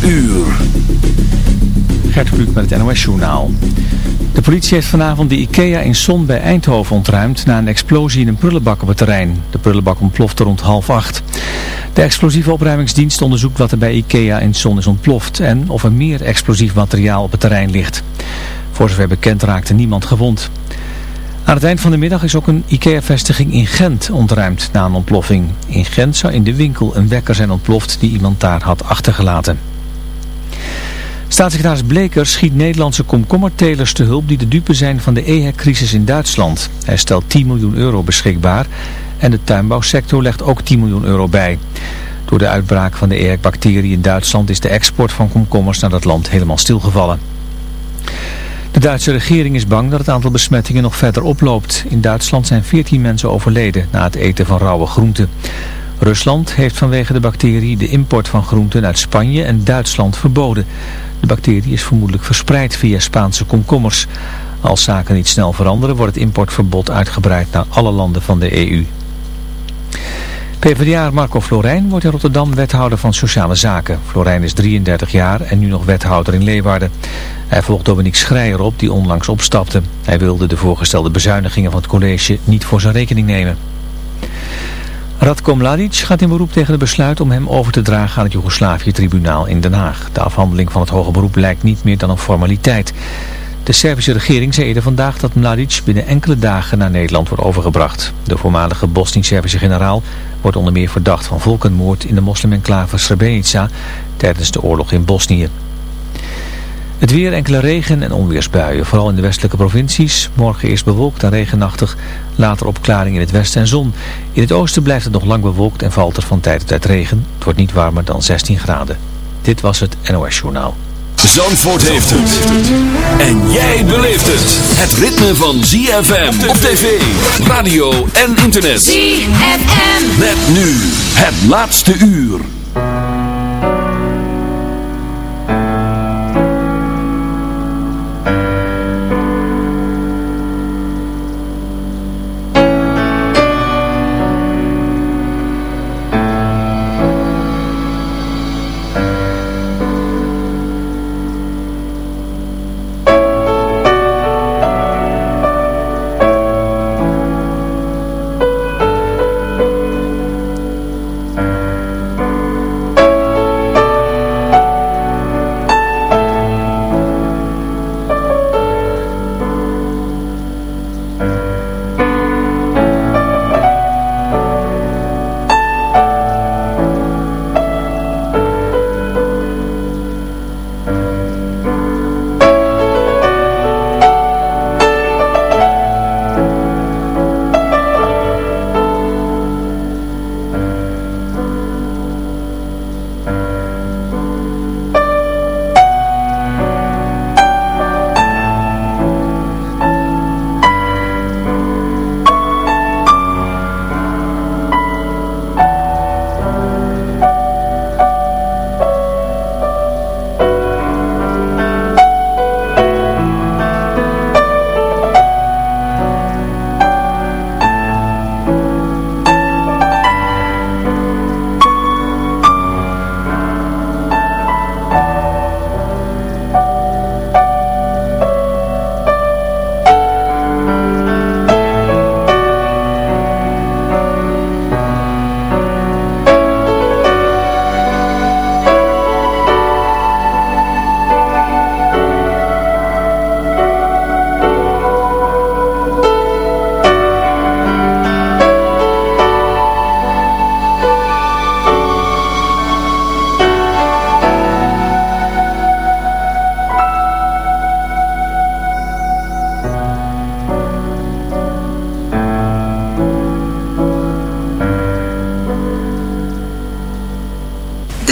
12 uur. Gert Kluk met het NOS Journaal. De politie heeft vanavond de IKEA in Son bij Eindhoven ontruimd na een explosie in een prullenbak op het terrein. De prullenbak ontplofte rond half acht. De explosieve opruimingsdienst onderzoekt wat er bij IKEA in Son is ontploft en of er meer explosief materiaal op het terrein ligt. Voor zover bekend raakte niemand gewond. Aan het eind van de middag is ook een IKEA-vestiging in Gent ontruimd na een ontploffing. In Gent zou in de winkel een wekker zijn ontploft die iemand daar had achtergelaten. Staatssecretaris Bleker schiet Nederlandse komkommertelers te hulp die de dupe zijn van de EHEC-crisis in Duitsland. Hij stelt 10 miljoen euro beschikbaar en de tuinbouwsector legt ook 10 miljoen euro bij. Door de uitbraak van de EHEC-bacterie in Duitsland is de export van komkommers naar dat land helemaal stilgevallen. De Duitse regering is bang dat het aantal besmettingen nog verder oploopt. In Duitsland zijn 14 mensen overleden na het eten van rauwe groenten. Rusland heeft vanwege de bacterie de import van groenten uit Spanje en Duitsland verboden. De bacterie is vermoedelijk verspreid via Spaanse komkommers. Als zaken niet snel veranderen wordt het importverbod uitgebreid naar alle landen van de EU. PvdA Marco Florijn wordt in Rotterdam wethouder van Sociale Zaken. Florijn is 33 jaar en nu nog wethouder in Leeuwarden. Hij volgt Dominique Schreier op die onlangs opstapte. Hij wilde de voorgestelde bezuinigingen van het college niet voor zijn rekening nemen. Radko Mladic gaat in beroep tegen het besluit om hem over te dragen aan het Joegoslavië-tribunaal in Den Haag. De afhandeling van het hoge beroep lijkt niet meer dan een formaliteit. De Servische regering zei eerder vandaag dat Mladic binnen enkele dagen naar Nederland wordt overgebracht. De voormalige Bosnisch-Servische generaal wordt onder meer verdacht van volkenmoord in de moslim-enclave Srebrenica tijdens de oorlog in Bosnië. Het weer enkele regen- en onweersbuien, vooral in de westelijke provincies. Morgen eerst bewolkt en regenachtig, later opklaring in het westen en zon. In het oosten blijft het nog lang bewolkt en valt er van tijd tot tijd regen. Het wordt niet warmer dan 16 graden. Dit was het NOS Journaal. Zandvoort heeft het. En jij beleeft het. Het ritme van ZFM op tv, radio en internet. ZFM. Met nu het laatste uur.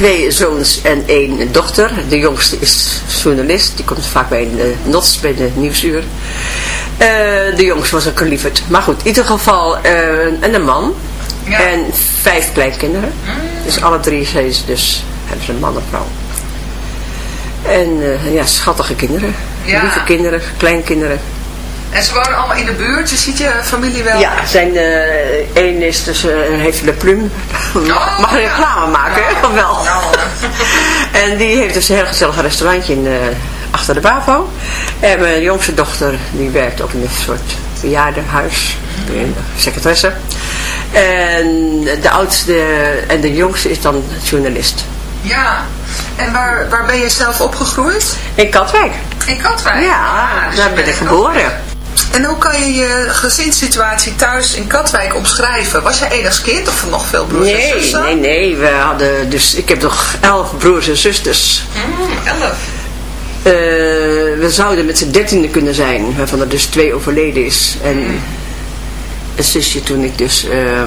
Twee zoons en één dochter. De jongste is journalist. Die komt vaak bij de NOTS, bij de Nieuwsuur. Eh, de jongste was een lieverd. Maar goed, in ieder geval uh, en een man. En vijf kleinkinderen. Mm. Dus alle drie zijn ze dus, hebben ze een man en vrouw. En uh, ja, schattige kinderen. Lieve kinderen, kleinkinderen. En ze wonen allemaal in de buurt, je ziet je familie wel? Ja, zijn, uh, één is dus, uh, heeft de plum. Oh, Mag een reclame maken, ja. wel? en die heeft dus een heel gezellig restaurantje in, uh, achter de BAVO. En mijn jongste dochter, die werkt ook in een soort de secretaresse. En de oudste en de jongste is dan journalist. Ja, en waar, waar ben je zelf opgegroeid? In Katwijk. In Katwijk? Ja, ah, daar ben ik geboren. En hoe kan je je gezinssituatie thuis in Katwijk omschrijven? Was jij als kind of nog veel broers nee, en zussen? Nee, nee, we hadden dus, ik heb nog elf broers en zusters. Mm, elf? Uh, we zouden met z'n dertiende kunnen zijn, waarvan er dus twee overleden is. En mm. een zusje toen ik dus... Uh,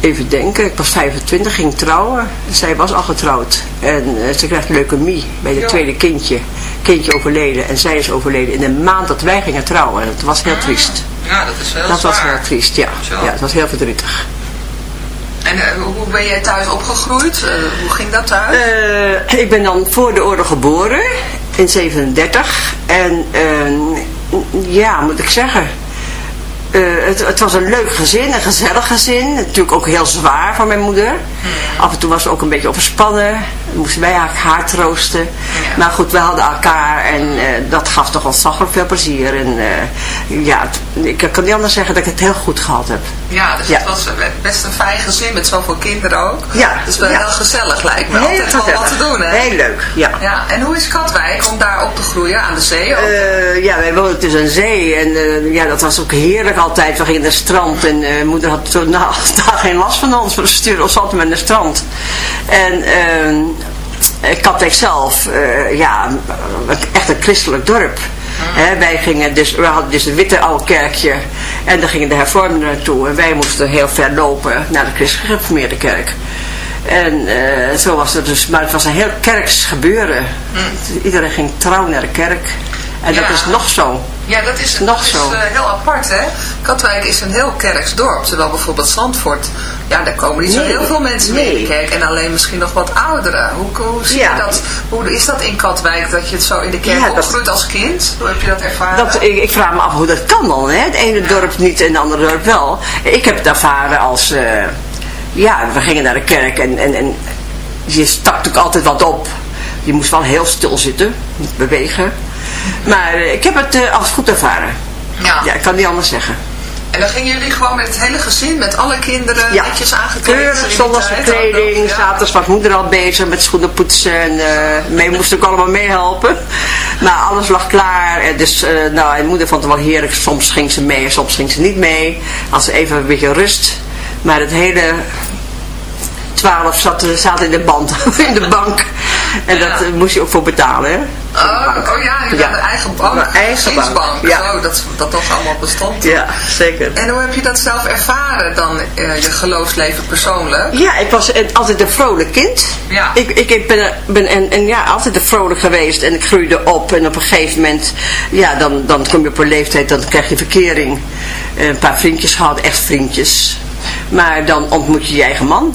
even denken, ik was 25, ging trouwen. Zij was al getrouwd. En uh, ze krijgt leukemie bij het tweede kindje. Kindje overleden. En zij is overleden in de maand dat wij gingen trouwen. Dat was heel triest. Ja, dat is wel Dat was heel triest, ja. Ja, het was heel verdrietig. En uh, hoe ben jij thuis opgegroeid? Uh, hoe ging dat thuis? ik ben dan voor de oorlog geboren. In 37. En ja, moet ik zeggen het, het, was een leuk gezin, een gezellig gezin. Natuurlijk ook heel zwaar voor mijn moeder. Af en toe was ze ook een beetje overspannen. Moesten wij haar, haar troosten. Maar goed, we hadden elkaar en uh, dat gaf toch ontzaglijk veel plezier. En uh, ja, ik kan niet anders zeggen dat ik het heel goed gehad heb. Ja, dus het was best een fijn gezin met zoveel kinderen ook. Ja. Dus wel heel gezellig lijkt me. Heel Altijd wel wat te doen, hè? Heel leuk, ja. ja. En hoe is Katwijk om daar op te groeien aan de zee? ja, wij woonden tussen een zee en ja, dat was ook heerlijk altijd. We gingen naar het strand en uh, moeder had toen nou, daar geen last van ons. We stuurden ons altijd naar het strand. En uh, Katwijk zelf, ja, echt een christelijk dorp. He, wij gingen dus, we hadden dus een witte oude kerkje en daar gingen de hervormden naartoe. En wij moesten heel ver lopen naar de christelijk kerk. En uh, zo was het dus, maar het was een heel kerks gebeuren. Mm. Iedereen ging trouw naar de kerk. En dat is nog zo. Ja, dat is, nog zo. is uh, heel apart, hè. Katwijk is een heel kerks dorp. Terwijl bijvoorbeeld Zandvoort, ja, daar komen niet zo heel veel mensen nee. in de kerk. En alleen misschien nog wat ouderen. Hoe, hoe zie je dat? Hoe is dat in Katwijk, dat je het zo in de kerk ja, opgroeit als kind? Hoe heb je dat ervaren? Dat, ik, ik, vraag me af hoe dat kan dan, hè. Het ene dorp niet en het andere dorp wel. Ik heb het ervaren als... Uh, ja, we gingen naar de kerk en, en, en je stak natuurlijk altijd wat op. Je moest wel heel stil zitten, niet bewegen. Maar eh, ik heb het uh, als goed ervaren. Ja. ja, ik kan niet anders zeggen. En dan gingen jullie gewoon met het hele gezin, met alle kinderen, ja. netjes aangekleed? Keurig, zondagse kleding. Ja. Zaterdags was moeder al bezig met schoenen poetsen. En uh, mee moest ook allemaal meehelpen. Maar alles lag klaar. En dus, uh, nou, en moeder vond het wel heerlijk. Soms ging ze mee, soms ging ze niet mee. Als ze even een beetje rust. Maar het hele 12 zat, zat in de band, in de bank. En dat moest je ook voor betalen, hè? Oh, oh ja, je ja. een eigen bank. Een eigen bank. Ja. Oh, dat, dat toch allemaal bestond. Ja, zeker. En hoe heb je dat zelf ervaren dan, uh, je geloofsleven persoonlijk? Ja, ik was altijd een vrolijk kind. Ja. Ik, ik ben, ben en, en ja, altijd een vrolijk geweest en ik groeide op en op een gegeven moment, ja, dan, dan kom je op een leeftijd, dan krijg je verkering. Een paar vriendjes gehad, echt vriendjes. Maar dan ontmoet je je eigen man.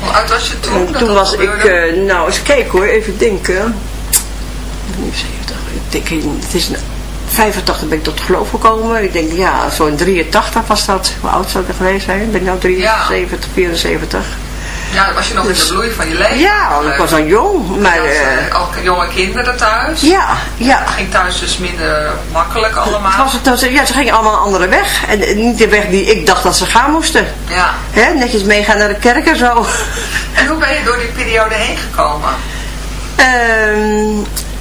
Hoe oud was je toen? toen was ik, uh, nou eens kijken hoor, even denken. 79, ik denk, het is 85 ben ik tot geloof gekomen. Ik denk, ja, zo in 83 was dat. Hoe oud zou ik geweest zijn? Ik ben nu 73, 74. Ja, dan was je nog in de dus- bloei van je leven. Ja, ik was al jong. Maar, uh, ook jonge kinderen thuis. Ja, ja. Het ging thuis dus minder makkelijk allemaal. Was het, ja, ze gingen allemaal een andere weg. En niet de weg die ik dacht dat ze gaan moesten. Ja. Hè, netjes meegaan naar de kerk en zo. En hoe ben je door die periode heen gekomen? Um,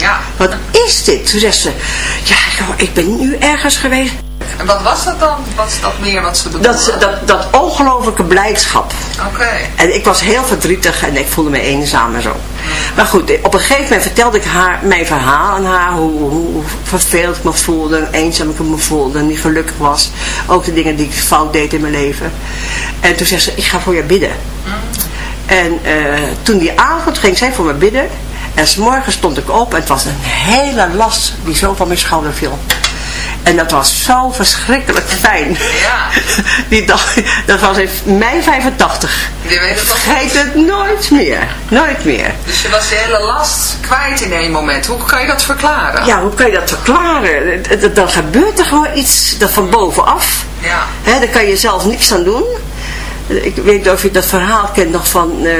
Ja. Wat is dit? Toen zei ze, ja, ik ben nu ergens geweest. En wat was dat dan? Wat is dat meer wat ze bedoelde? Dat, dat, dat ongelofelijke blijdschap. Oké. En ik was heel verdrietig en ik voelde me eenzaam en zo. Maar goed, op een gegeven moment vertelde ik haar mijn verhaal aan haar. Hoe, hoe verveeld ik me voelde, eenzaam ik me voelde, niet gelukkig was. Ook de dingen die ik fout deed in mijn leven. En toen zei ze, ik ga voor je bidden. Mm. En uh, toen die avond ging zij voor me bidden. En s'morgen stond ik op en het was een hele last die zo van mijn schouder viel. En dat was zo verschrikkelijk fijn. Ja. Die dag, dat was in mei 85. Je weet het Vergeet het nooit meer. Nooit meer. Dus je was de hele last kwijt in één moment. Hoe kan je dat verklaren? Ja, hoe kan je dat verklaren? Dan gebeurt er gewoon iets dat van bovenaf. Ja. He, daar kan je zelf niks aan doen. Ik weet niet of je dat verhaal kent nog van uh,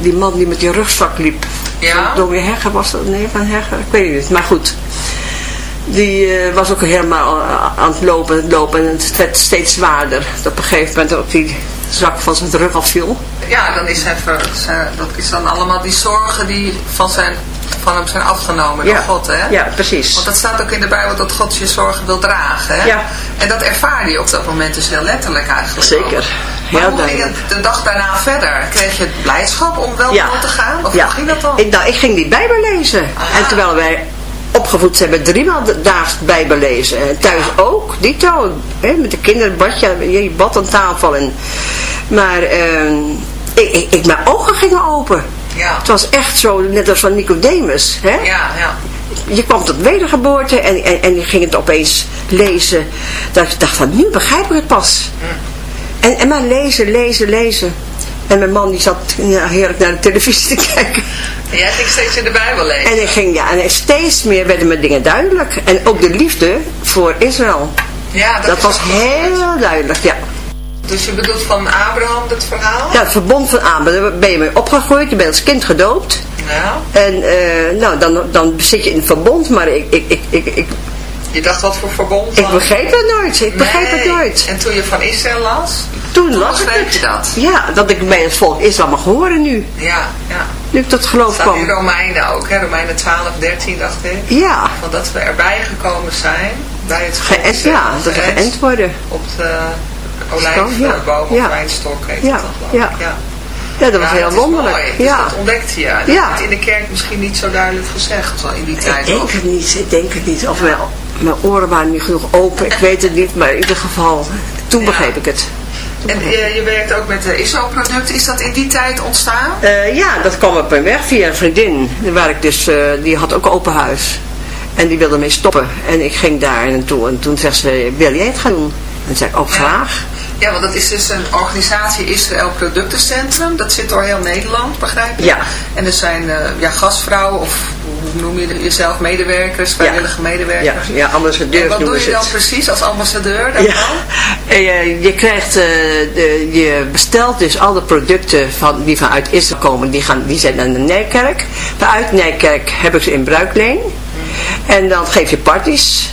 die man die met die rugzak liep. Ja? Dominee Hegger was dat? Nee, van Hegger? Ik weet het niet. Maar goed. Die uh, was ook helemaal aan het lopen en lopen. En het werd steeds zwaarder. Dat op een gegeven moment ook die zak van zijn rug afviel. Ja, dan is even, dat is dan allemaal die zorgen die van, zijn, van hem zijn afgenomen door God, hè? Ja, precies. Want dat staat ook in de Bijbel dat God je zorgen wil dragen, hè? Ja. En dat ervaar je op dat moment dus heel letterlijk eigenlijk Zeker. Maar hoe ging het de dag daarna verder? Kreeg je blijdschap om wel door te gaan? Of ja. hoe ging dat dan? Ik, nou, ik ging die Bijbel lezen. En terwijl wij opgevoed zijn met driemaal daags Bijbel lezen. En thuis ook, dito. Hè, met de kinderen bad je, je bad aan tafel. En, maar uh, ik, ik, ik, mijn ogen gingen open. Ja. Het was echt zo, net als van Nicodemus. Hè? Ja, ja. Je kwam tot wedergeboorte en, en, en je ging het opeens lezen. Dat ik dacht van, nu begrijp ik het pas. Hm. En, en maar lezen, lezen, lezen. En mijn man die zat ja, heerlijk naar de televisie te kijken. En jij ging steeds in de Bijbel lezen? En ik ging, ja, en steeds meer werden me dingen duidelijk. En ook de liefde voor Israël. Ja, dat, dat was heel duidelijk, ja. Dus je bedoelt van Abraham het verhaal? Ja, het verbond van Abraham. Daar ben je mee opgegroeid, je bent als kind gedoopt. Ja. En uh, nou, dan, dan zit je in het verbond, maar ik, ik, ik, ik, ik je dacht wat voor verbond? Ik begreep het nooit. Ik begreep het nooit. En toen je van Israël las? Toen, toen las ik het. je dat? Ja, dat ik bij het volk Israël mag horen nu. Ja, ja. Nu ik tot geloof Staat kwam. in Romeinen ook, hè? Romeinen 12, 13 dacht ik. Ja. Want dat we erbij gekomen zijn bij het geënt, Ja, dat we geënt worden. Op de olijfboom ja. of ja. wijnstok heet ja. dat ja. ja. Ja, dat was ja, heel wonderlijk. Mooi. Dus ja. dat ontdekte je. Dat ja. in de kerk misschien niet zo duidelijk gezegd in die tijd. Ik denk het niet, ik denk het niet. Of mijn oren waren niet genoeg open, ik weet het niet, maar in ieder geval, toen begreep ik het. En je, je, werkt ook met de ISO-producten. Is dat in die tijd ontstaan? Uh, ja, dat kwam op mijn weg via een vriendin. Waar ik dus, uh, die had ook open huis. En die wilde mee stoppen. En ik ging daar naartoe. En toen zei ze, wil jij het gaan doen? En zei ik, ook graag. Ja, want dat is dus een organisatie Israël Productencentrum. Dat zit door heel Nederland, begrijp je? Ja. En er zijn uh, ja, gastvrouwen of hoe noem je jezelf, medewerkers, vrijwillige ja. medewerkers. Ja, ja ambassadeurs En wat doe je dan precies als ambassadeur daarvan? Ja. Je, je krijgt, uh, de, je bestelt dus alle producten van, die vanuit Israël komen, die, gaan, die zijn naar de Nijkerk. Vanuit Nijkerk heb ik ze in bruikleen. En dan geef je parties.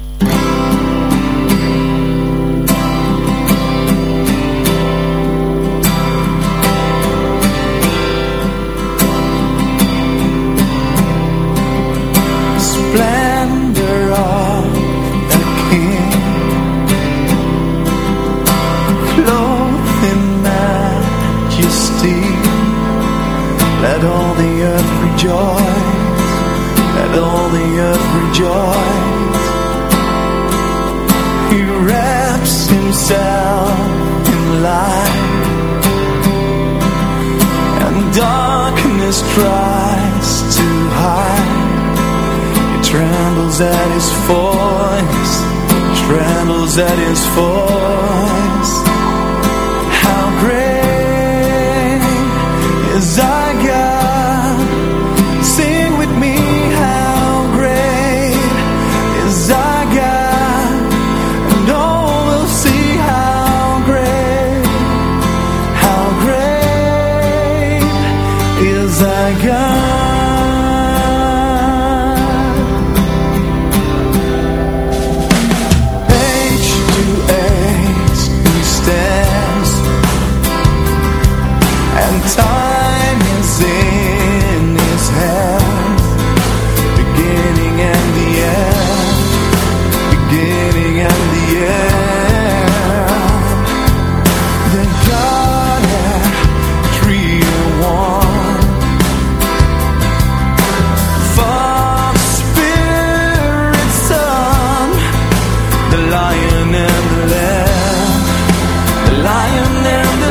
rejoice, and all the earth rejoice. He wraps himself in light, and darkness tries to hide. He trembles at his voice, trembles at his voice. How great is our God! and the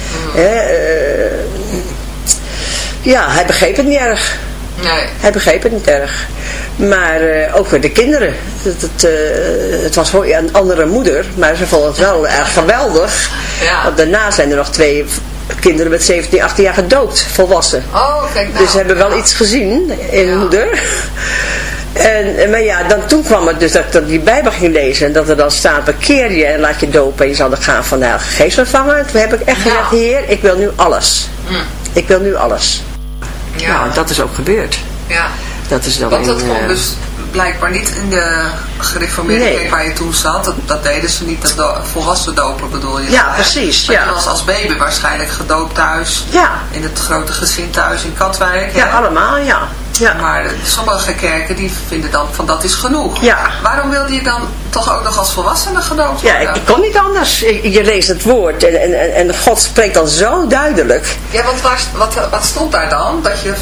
Mm. Ja, hij begreep het niet erg. Nee. Hij begreep het niet erg. Maar uh, ook voor de kinderen. Het, het, uh, het was voor een andere moeder, maar ze vonden het wel erg geweldig. Ja. Want daarna zijn er nog twee kinderen met 17, 18 jaar gedoopt, volwassen. Oh, kijk nou. Dus ze hebben wel iets gezien in ja. moeder. En, maar ja, dan, toen kwam het dus dat ik die Bijbel ging lezen. En dat er dan staat, bekeer je en laat je dopen. En je zal de gaan van de Heilige Geest ontvangen. Toen heb ik echt gezegd, heer, ik wil nu alles. Hm. Ik wil nu alles. Ja. Nou, dat is ook gebeurd. Ja. Dat is dan Want dat komt dus blijkbaar niet in de gereformeerde nee. kerk waar je toen zat. Dat, dat deden ze niet, dat do volwassen dopen bedoel je? Ja, precies. Maar ja. je was als baby waarschijnlijk gedoopt thuis. Ja. In het grote gezin thuis in Katwijk. Ja, allemaal, ja. ja. Maar sommige kerken die vinden dan van dat is genoeg. Ja. Waarom wilde je dan toch ook nog als volwassene gedoopt worden? Ja, ik, kon niet anders. Je, leest het woord en, en, en God spreekt dan zo duidelijk. Ja, want waar, wat, wat stond daar dan? Dat je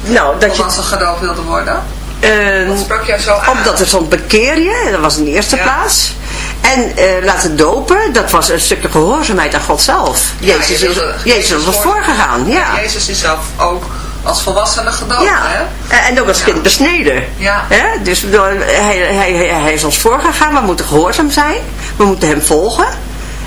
nou, dat volwassen je... gedoopt wilde worden? Uh, Wat sprak jou zo aan? Omdat er stond bekeer je, dat was in de eerste plaats. En uh, laten dopen, dat was een stukje gehoorzaamheid aan God zelf. Jezus, ja, is, Jezus was voorgegaan, ja. Jezus is zelf ook als volwassene gedoopt, ja. hè? En ook als kind besneden. Ja. Hè? Dus hij, hij, hij, is ons voorgegaan, we moeten gehoorzaam zijn. We moeten hem volgen.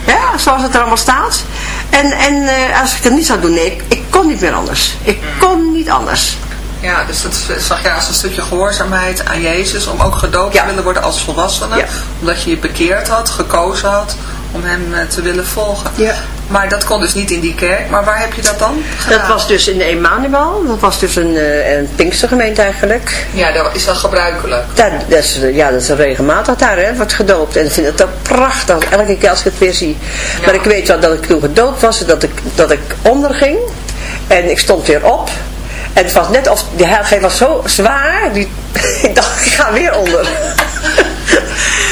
Ja, zoals het er allemaal staat. En, en uh, als ik het niet zou doen, nee, ik, ik kon niet meer anders. Ik kon niet anders. Ja, dus dat zag je als een stukje gehoorzaamheid aan Jezus, om ook gedoopt te willen worden als volwassene. Omdat je je bekeerd had, gekozen had om hem eh, te willen volgen. Ja. Maar dat kon dus niet in die kerk. Maar waar heb je dat dan gedaan? Dat was dus in Emmanuel. Dat was dus een, uh, een Pinkstergemeente eigenlijk. Ja, dat is dat gebruikelijk? Dat, dat is, ja, dat is regelmatig daar, hè, wordt gedoopt. En ik vind het ook prachtig, elke keer als ik het weer zie. Maar ik weet wel dat ik toen gedoopt was, dat ik, dat ik onderging. En ik stond weer op. En het was net of, die heilige was zo zwaar, die, ik dacht, ik ga weer onder.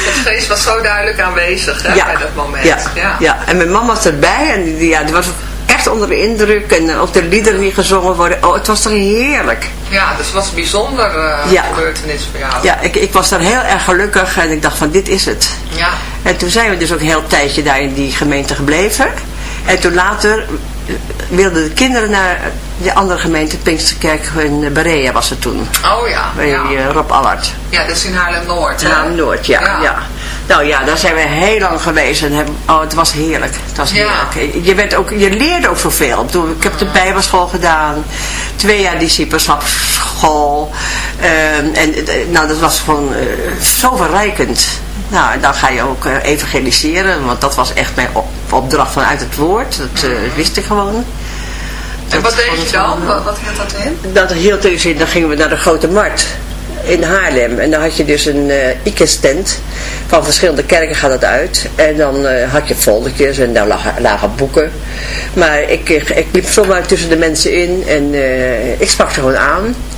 Het geest was zo duidelijk aanwezig hè, bij dat moment. Ja, ja. ja. en mijn mama was erbij en die, ja, die was echt onder de indruk. En eh, ook de liederen die gezongen worden. Oh, het was toch heerlijk. Ja, dus het was een bijzonder uh, ja. gebeurtenis voor jou. Ja, ik, ik was daar heel erg gelukkig en ik dacht van dit is het. Ja. En toen zijn we dus ook een heel tijdje daar in die gemeente gebleven. En toen later wilden de kinderen naar de andere gemeente, Pinksterkerk in Berea was het toen. Oh ja. Bij ja. Eh, Rob Allard. Ja, dat is in Haarlem-Noord. Haarlem-Noord, ja, ja, ja. Nou ja, daar zijn we heel lang geweest en hebben, oh, het was heerlijk. Het was heerlijk. Je, werd ook, je leerde ook zoveel. Ik heb de bijbelschool gedaan, twee jaar discipelschapsschool. Uh, en nou, dat was gewoon uh, zo verrijkend. Nou, en dan ga je ook uh, evangeliseren, want dat was echt mijn op opdracht vanuit het woord. Dat uh, wist ik gewoon. En wat deed je dan? Wat, wat hield dat in? Dat hield dus in, dan gingen we naar de Grote Markt in Haarlem. En dan had je dus een uh, IKES-tent. Van verschillende kerken gaat het uit. En dan uh, had je foldertjes en daar lagen, lagen boeken. Maar ik, ik, ik, liep zomaar tussen de mensen in en uh, ik sprak ze gewoon aan.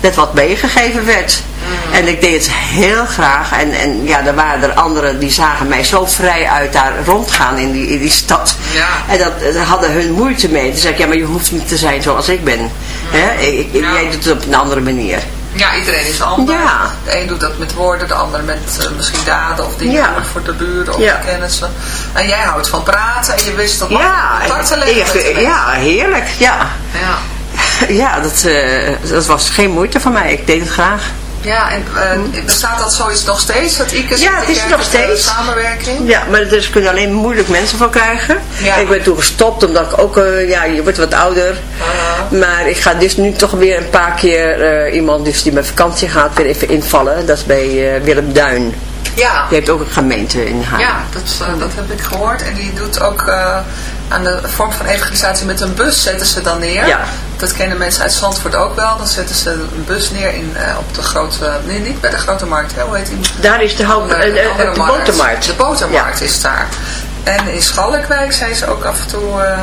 Net wat meegegeven werd. Mm. En ik deed het heel graag. En, en ja, er waren er anderen die zagen mij zo vrij uit daar rondgaan in die, in die stad. Ja. En dat, hadden hun moeite mee. Toen zei ik, ja, maar je hoeft niet te zijn zoals ik ben. Hè? Ik, ik, Jij doet het op een andere manier. Ja, iedereen is anders. Ja. De een doet dat met woorden, de ander met uh, misschien daden of dingen ja. voor de buren of ja. de kennissen. En jij houdt van praten en je wist dat ja, leggen Ja, heerlijk. Ja, ja. Ja dat, uh, dat was geen moeite voor mij. Ik deed het graag. Ja, en uh, bestaat dat zoiets nog steeds, dat ICUS Ja, het is nog steeds. samenwerking? Ja, maar er kunnen alleen moeilijk mensen van krijgen. Ja. Ik ben toen gestopt, omdat ik ook, uh, ja, je wordt wat ouder. Uh-huh. Maar ik ga dus nu toch weer een paar keer iemand dus die met vakantie gaat weer even invallen. Dat is bij Willem Duin. Ja. Die heeft ook een gemeente in haar. Ja, dat, dat heb ik gehoord. En die doet ook aan de vorm van evangelisatie met een bus zetten ze dan neer. Ja. Dat kennen mensen uit Zandvoort ook wel. Dan zetten ze een bus neer in, uh, op de grote... Nee, niet bij de grote markt. Hè? Hoe heet die? Daar is de, hoop, uh, de, de, de botermarkt. De botermarkt ja. is daar. En in Schalkwijk zijn ze ook af en toe... Uh,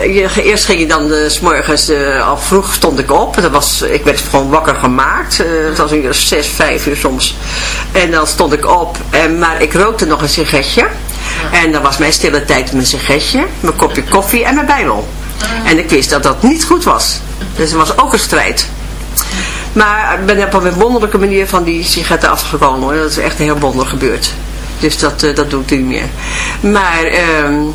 ehm je, eerst ging je dan uh, s morgens, uh, al vroeg stond ik op. Dat was, ik werd gewoon wakker gemaakt. Uh, het was een uur zes, vijf uur soms. En dan stond ik op. En, maar ik rookte nog een sigaretje. En dan was mijn stille tijd mijn sigaretje, mijn kopje koffie en mijn bijbel. En ik wist dat dat niet goed was. Dus er was ook een strijd. Maar ik ben op een wonderlijke manier van die sigaretten afgekomen. Hoor. Dat is echt heel wonder gebeurd. Dus dat, dat doe ik niet meer. Maar... Um,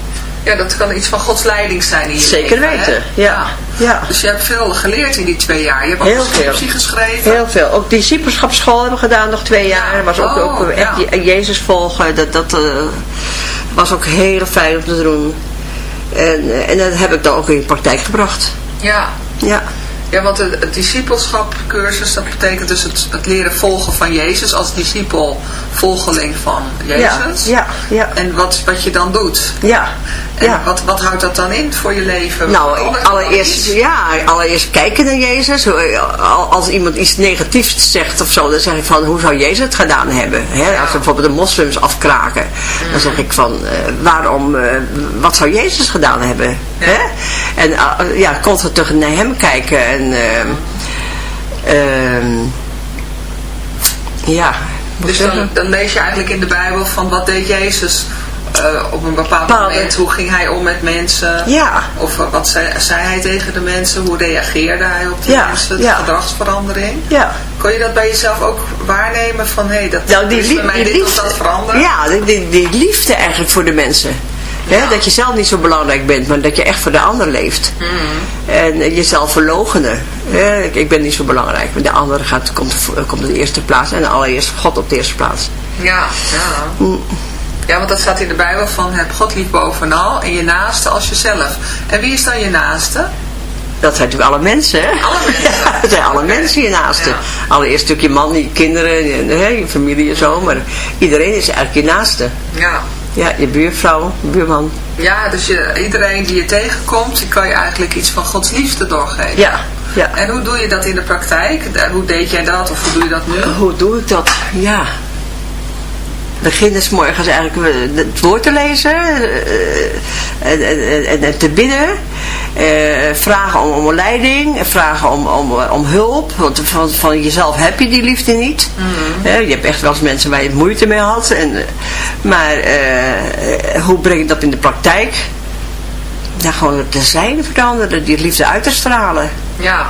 Ja, dat kan iets van Gods leiding zijn in je Zeker leven, weten, ja. ja. Dus je hebt veel geleerd in die twee jaar. Je hebt Heel ook een scriptie geschreven. Heel veel. Ook discipelschapsschool hebben we gedaan nog twee jaar. Ja. was ook, oh, ook echt ja. Jezus volgen. Dat, dat uh, was ook heel fijn om te doen. En, en dat heb ik dan ook in de praktijk gebracht. Ja. Ja. Ja, want het, het discipelschapcursus, dat betekent dus het, het, leren volgen van Jezus als discipel, volgeling van Jezus. Ja, ja, ja. En wat, wat je dan doet. Ja. En ja. wat, wat houdt dat dan in voor je leven? Nou, allereerst, ja, allereerst kijken naar Jezus. Als iemand iets negatiefs zegt of zo, dan zeg ik van, hoe zou Jezus het gedaan hebben? Als we bijvoorbeeld de moslims afkraken, dan zeg ik van, uh, waarom, uh, wat zou Jezus gedaan hebben? Ja. En uh, ja, constant terug naar hem kijken en... ja. Dus dan, dan, lees je eigenlijk in de Bijbel van wat deed Jezus uh, op een bepaald Bepaalde. moment. Hoe ging hij om met mensen? Ja. Of uh, wat zei, zei, hij tegen de mensen? Hoe reageerde hij op de ja. mensen? De ja. gedragsverandering? Ja. Kon je dat bij jezelf ook waarnemen van hé, hey, dat nou, die, is bij mij die dit liefde, of dat veranderen? Ja, die, die, die liefde eigenlijk voor de mensen. Hè, dat je zelf niet zo belangrijk bent, maar dat je echt voor de ander leeft. Mm. En jezelf verlogenen. Hè, ik, ik, ben niet zo belangrijk, maar de andere gaat, komt, komt op de eerste plaats en allereerst God op de eerste plaats. Ja, ja. Mm. Ja, want dat staat in de Bijbel van heb God lief bovenal en je naaste als jezelf. En wie is dan je naaste? Dat zijn natuurlijk alle mensen, hè? Alle mensen? Ja, dat zijn alle okay. mensen je naaste. Ja. Allereerst natuurlijk je man, je kinderen, je, je familie en zo, maar iedereen is eigenlijk je naaste. Ja. Ja, je buurvrouw, buurman. Ja, dus je, iedereen die je tegenkomt, die kan je eigenlijk iets van Gods liefde doorgeven. Ja, ja. En hoe doe je dat in de praktijk? Hoe deed jij dat of hoe doe je dat nu? Hoe doe ik dat? Ja. Beginnen s morgens eigenlijk het woord te lezen en, en, en, te bidden. vragen om, om leiding, vragen om, om, om hulp, want van, van jezelf heb je die liefde niet. Mm. je hebt echt wel eens mensen waar je moeite mee had. En, maar hoe breng je dat in de praktijk? Ja, gewoon te zijn veranderen, die liefde uit te stralen. Ja,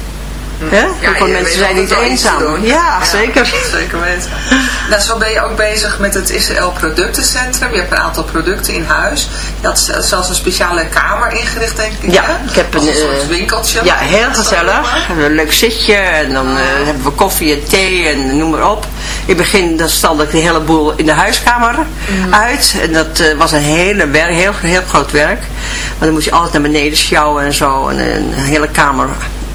Ja, Hoeveel mensen zijn niet eenzaam. Ja, ja, zeker. Zeker weten. Nou, zo ben je ook bezig met het Israël Productencentrum. Je hebt een aantal producten in huis. Je had zelfs een speciale kamer ingericht, denk ik. Ja, ik heb een, een soort eh, winkeltje. Ja, heel gezellig. Een leuk zitje. En dan uh, hebben we koffie en thee en noem maar op. In het begin dan stelde ik de hele boel in de huiskamer mm. uit. En dat uh, was een hele werk, heel, heel groot werk. Maar dan moest je altijd naar beneden sjouwen en zo. En een hele kamer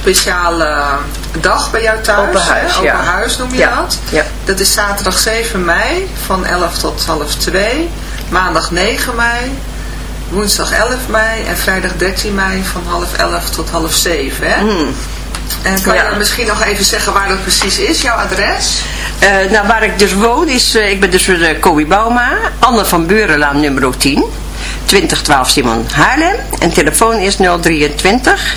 speciale dag bij jou thuis. Open huis, Open huis noem je dat. Ja. Dat is zaterdag 7 mei van 11 tot half 2. Maandag 9 mei. Woensdag 11 mei. En vrijdag 13 mei van half 11 tot half 7. Hè? Mm. En kan je misschien nog even zeggen waar dat precies is, jouw adres? Uh, nou, waar ik dus woon is, uh, ik ben dus uh, Kobi Bauma, Anne van Burenlaan nummer 10, 2012 Simon Haarlem. En telefoon is 023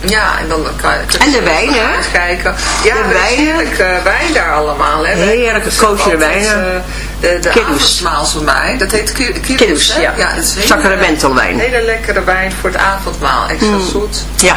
Ja, en dan kan je... En de wijn, hè? Kijken. Ja, de wijn. heerlijke wijn daar allemaal, hè? Heerlijke koosje wijnen. Uh, de, de avondmaal voor mij. Dat heet kiddoes, ja. ja Sacramentelwijn. Een hele lekkere wijn voor het avondmaal. Extra mm. zoet. Ja.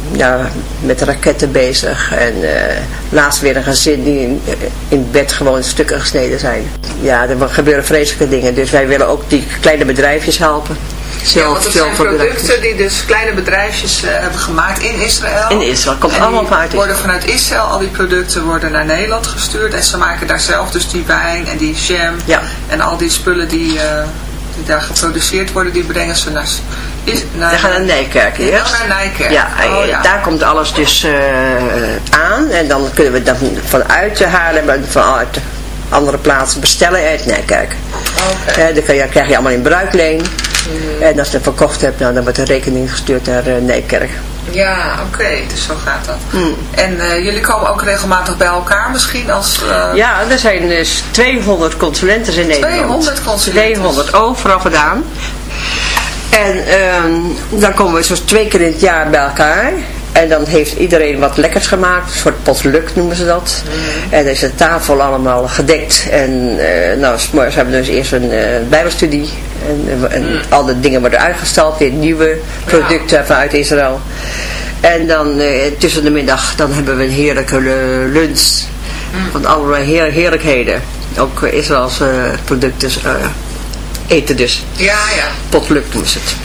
ja, met raketten bezig. En uh, laatst weer een gezin die in, in bed gewoon in stukken gesneden zijn. Ja, er gebeuren vreselijke dingen. Dus wij willen ook die kleine bedrijfjes helpen. Zelf, ja, want het zijn producten die dus kleine bedrijfjes uh, hebben gemaakt in Israël. In Israël, komt allemaal vanuit worden vanuit Israël, al die producten worden naar Nederland gestuurd. En ze maken daar zelf dus die wijn en die jam ja. en al die spullen die, uh, die daar geproduceerd worden, die brengen ze naar is, naar, gaan naar Nijkerk eerst. naar Nijkerk. Ja, oh, ja, daar komt alles dus uh, aan. En dan kunnen we dat vanuit Haarlem, vanuit andere plaatsen bestellen uit Nijkerk. Okay. Uh, dan kan je, krijg je allemaal in bruikleen. Mm. En als je het verkocht hebt, nou, dan wordt de rekening gestuurd naar uh, Nijkerk. Ja, oké, dus zo gaat dat. Mm. En uh, jullie komen ook regelmatig bij elkaar misschien als... Uh... Ja, er zijn dus 200 consulenten in Nederland. 200 consulenten? 200, overal gedaan. En um, dan komen we zo twee keer in het jaar bij elkaar. En dan heeft iedereen wat lekkers gemaakt. Een soort potluck noemen ze dat. Mm. En dan is de tafel allemaal gedekt. En uh, nou, morgens hebben we dus eerst een uh, bijbelstudie. En, en mm. al de dingen worden uitgestald. Weer nieuwe producten ja. vanuit Israël. En dan uh, tussen de middag dan hebben we een heerlijke lunch. Van allerlei heer, heerlijkheden. Ook Israëlse producten eten dus. Ja, ja. Potluck doen ze het.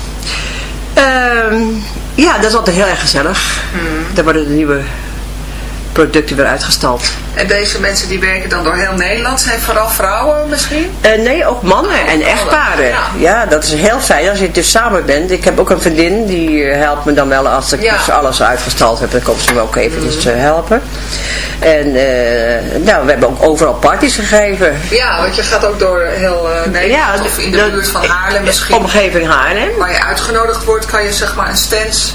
Ehm, ja, dat is altijd heel erg gezellig. Mm. Daar worden de nieuwe producten weer uitgestald. En deze mensen die werken dan door heel Nederland, zijn vooral vrouwen misschien? Uh, nee, ook mannen en echtparen. Ja. ja. dat is heel fijn als je dus samen bent. Ik heb ook een vriendin, die helpt me dan wel als ik ja. dus alles uitgestald heb. Dan komt ze me ook eventjes mm. helpen. En uh, nou, we hebben ook overal parties gegeven. Ja, want je gaat ook door heel uh, Nederland ja, of in de, buurt van Haarlem misschien. Omgeving Haarlem. Waar je uitgenodigd wordt, kan je zeg maar een stand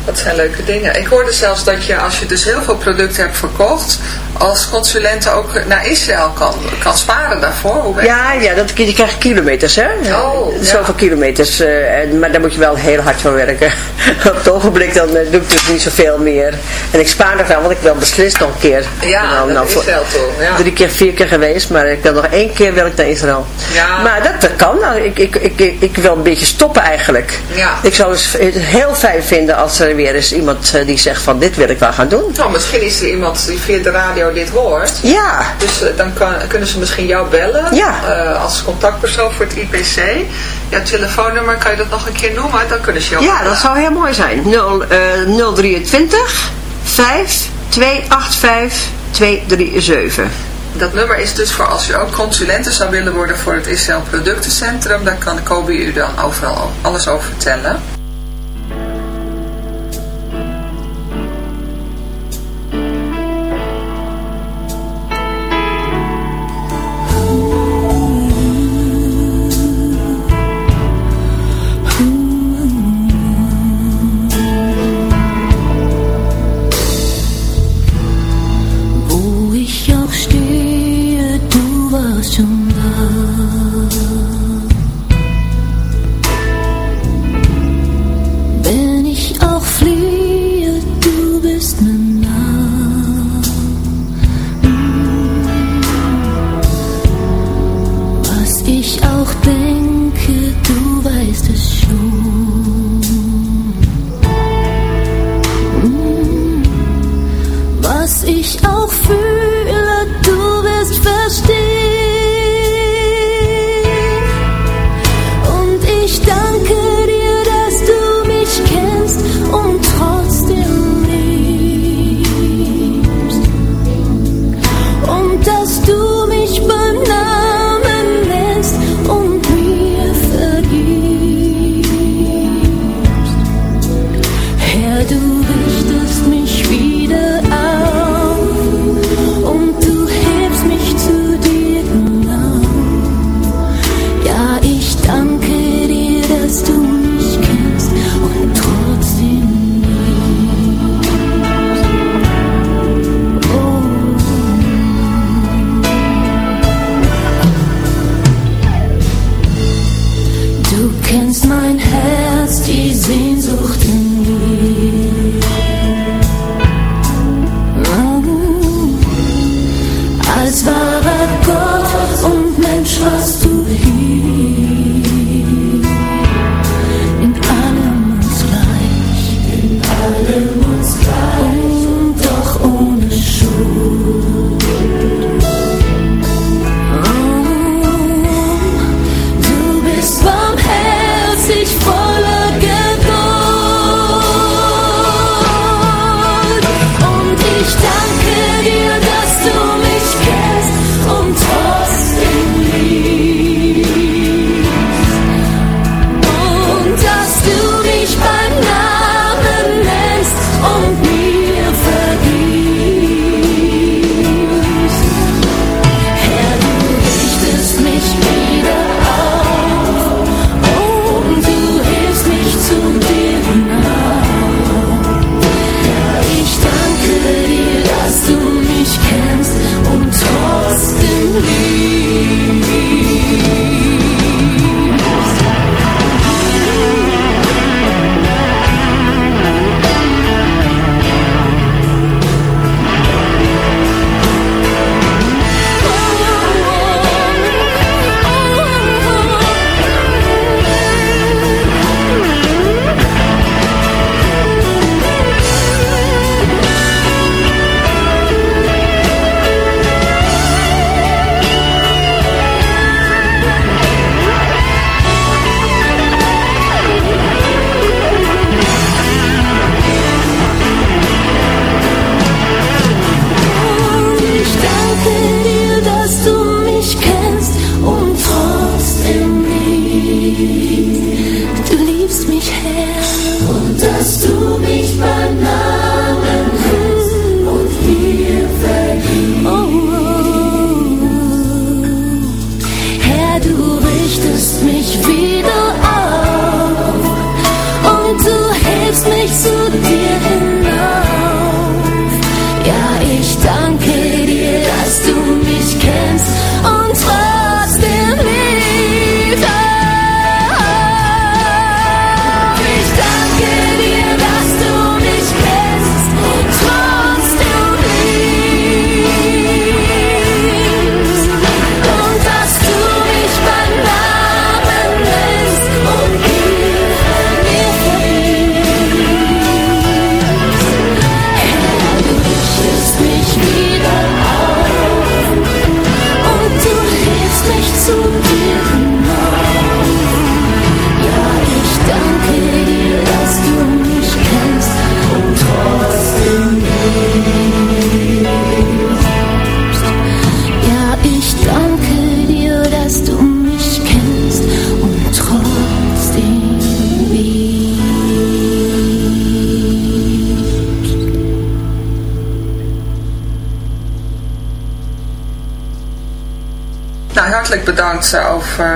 Dat zijn leuke dingen. Ik hoorde zelfs dat je, als je dus heel veel producten hebt verkocht, als consulente ook naar Israël kan, kan sparen daarvoor. Hoe ja, ja dat, je krijgt kilometers, hè. Oh, Zoveel ja. kilometers. Uh, en, maar daar moet je wel heel hard van werken. Op het ogenblik dan uh, doe ik dus niet zoveel meer. En ik spaar nog wel, want ik wil beslist nog een keer. Ja, nou, nou, Israël toe. Ja. Drie keer, vier keer geweest, maar ik wil nog één keer wil ik naar Israël. Ja. Maar dat, dat kan. Nou, ik, ik, ik, ik, ik wil een beetje stoppen eigenlijk. Ja. Ik zou het heel fijn vinden als er weer eens iemand uh, die zegt van dit wil ik wel gaan doen. Nou, misschien is er iemand die via de radio dit hoort. Ja. Dus uh, dan kan, kunnen ze misschien jou bellen. Ja. Uh, als contactpersoon voor het IPC. Jouw telefoonnummer, kan je dat nog een keer noemen? Dan kunnen ze jou Ja, dat zou heel mooi zijn. 0, 023 5 285 237. Dat nummer is dus voor als je ook consulenten zou willen worden voor het Israël Productencentrum. Dan kan Kobe u dan overal alles over vertellen. each time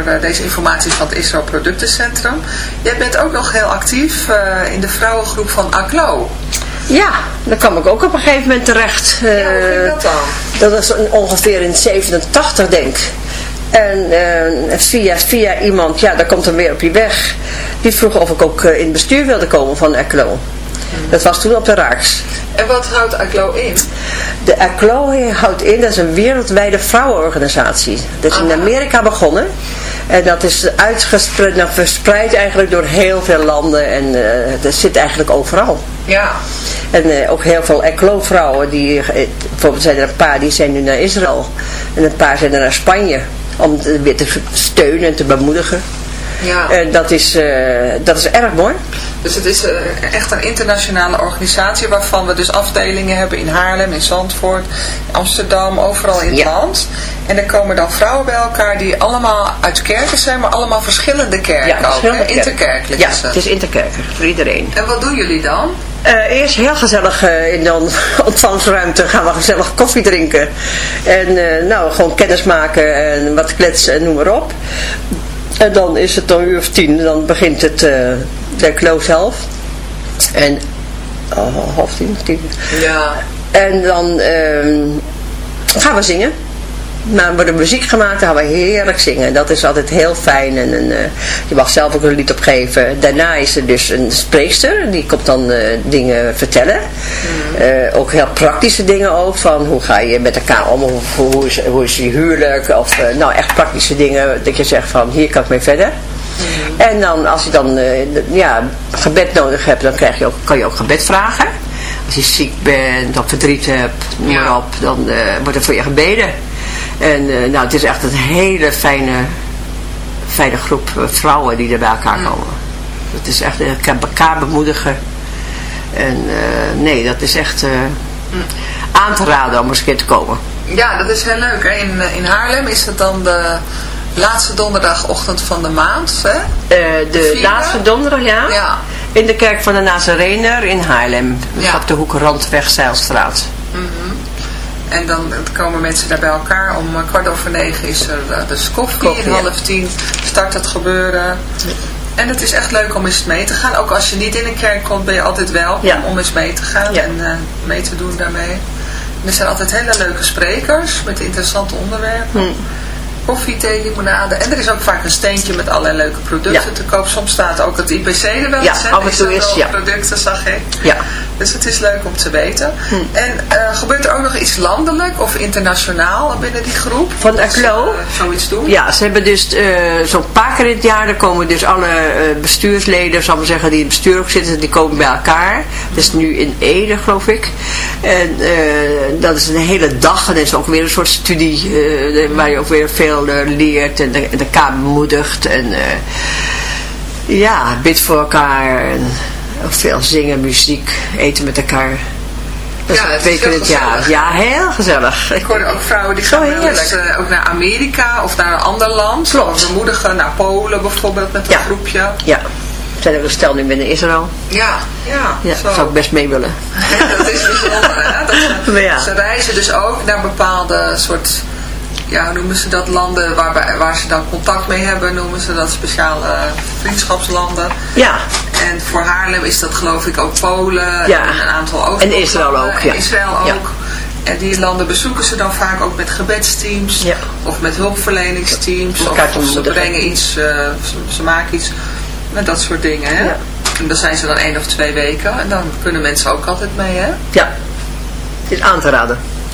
over deze informatie van het Israël Productencentrum. Jij bent ook nog heel actief in de vrouwengroep van ACLO. Ja, daar kwam ik ook op een gegeven moment terecht. Ja, hoe ging dat dan? Dat was ongeveer in 87 denk ik. En uh, via, via iemand, ja, daar komt dan weer op je weg. Die vroeg of ik ook in het bestuur wilde komen van ECLO. Dat was toen op de Raaks. En wat houdt ACLO in? De ACLO houdt in, dat is een wereldwijde vrouwenorganisatie. Dat is in Amerika begonnen. En dat is uitgespreid, nou, verspreid eigenlijk door heel veel landen. En uh, dat zit eigenlijk overal. Ja. En uh, ook heel veel ECLO-vrouwen. Die, bijvoorbeeld zijn er een paar die zijn nu naar Israël. En een paar zijn er naar Spanje. Om weer te steunen en te bemoedigen. Ja. En dat is, uh, dat is erg mooi. Dus het is uh, echt een internationale organisatie waarvan we dus afdelingen hebben in Haarlem, in Zandvoort, Amsterdam, overal in het Ja. land. En er komen dan vrouwen bij elkaar die allemaal uit kerken zijn, maar allemaal verschillende kerken ook. hè? verschillende kerken. Interkerkelijk Ja, is het. het is interkerker voor iedereen. En wat doen jullie dan? Eh, eerst heel gezellig eh, in de on- ontvangstruimte gaan we gezellig koffie drinken. En eh, nou, gewoon kennis maken en wat kletsen en noem maar op. En dan is het dan een uur of tien, dan begint het de klo zelf. En oh, half tien, tien. Ja. En dan ehm, gaan we zingen. Maar wordt er muziek gemaakt, dan gaan we heerlijk zingen. Dat is altijd heel fijn. En, en, eh, je mag zelf ook een lied opgeven. Daarna is er dus een spreekster. Die komt dan eh, dingen vertellen. Eh, ook heel praktische dingen ook. Van hoe ga je met elkaar om? Hoe, hoe, is, hoe is je huwelijk? Of nou echt praktische dingen. Dat je zegt van hier kan ik mee verder. En dan als je dan eh, ja, gebed nodig hebt. Dan krijg je ook, kan je ook gebed vragen. Als je ziek bent of verdriet hebt. Noem maar Ja. op. Dan eh, wordt er voor je gebeden. En eh, nou, het is echt een hele fijne, fijne groep vrouwen die er bij elkaar komen. Het is echt elkaar bemoedigen. En nee, dat is echt eh, aan te raden om eens een keer te komen. Ja, dat is heel leuk. Hè? In, in Haarlem is het dan de laatste donderdagochtend van de maand. Hè? Eh, de vierde? laatste donderdag, ja. Ja. In de kerk van de Nazarener in Haarlem. Ja. op de hoek Randweg Zeilstraat. En dan komen mensen daar bij elkaar. Om eh, kwart over negen is er eh, dus koffie. Koffie, ja. half tien start het gebeuren. En het is echt leuk om eens mee te gaan. Ook als je niet in een kerk komt, ben je altijd welkom Ja. om eens mee te gaan en mee te doen daarmee. En er zijn altijd hele leuke sprekers met interessante onderwerpen. Hm. Koffie, thee, limonade. En er is ook vaak een steentje met allerlei leuke producten Ja. te koop. Soms staat ook het IPC er wel Ja, eens. hè? af en toe is, ja. producten, zag ik. Ja. Dus het is leuk om te weten. Hm. En eh, gebeurt er ook nog iets landelijk of internationaal binnen die groep? Van ACLO? eh, zoiets doen? Ja, ze hebben dus eh, zo'n paar keer in het jaar, dan komen dus alle bestuursleden, zal ik maar zeggen, die in het bestuur ook zitten, die komen bij elkaar. Dat is nu in Ede, geloof ik. En dat is een hele dag en dat is ook weer een soort studie waar je ook weer veel leert en de, de elkaar bemoedigt. En ja, bid voor elkaar en veel zingen, muziek, eten met elkaar. Dat Ja, het is jaar. Ja, heel gezellig. Ik hoorde ook vrouwen die Zo gaan eens eh, ook naar Amerika of naar een ander land. Klopt. Of bemoedigen naar Polen bijvoorbeeld met een Ja. groepje. Ja, zijn er een stel nu binnen Israël. Ja, ja. Ja, zo. zou ik best mee willen. Ja, dat is bijzonder. Hè? Dat ze, ja. ze reizen dus ook naar bepaalde soort, ja, noemen ze dat, landen waarbij, waar ze dan contact mee hebben, noemen ze dat speciale vriendschapslanden. Ja, En voor Haarlem is dat geloof ik ook Polen Ja. en een aantal overige En Israël ook, ja. Israël ook. Ja. En die landen bezoeken ze dan vaak ook met gebedsteams Ja. of met hulpverleningsteams. Of, ze brengen iets, eh, ze, ze maken iets. Met dat soort dingen. Hè? Ja. En dan zijn ze dan één of twee weken. En dan kunnen mensen ook altijd mee. Hè? ja. Het is aan te raden.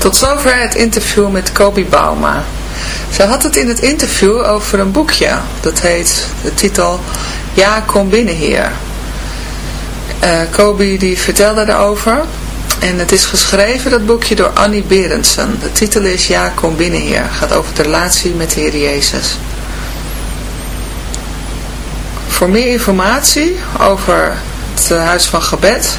Tot zover het interview met Kobi Bauma. Zij had het in het interview over een boekje. Dat heet de titel Ja, kom binnen hier. Eh Kobi die vertelde daarover. En het is geschreven, dat boekje, door Annie Berendsen. De titel is Ja, kom binnen Heer. gaat over de relatie met de Heer Jezus. Voor meer informatie over het Huis van Gebed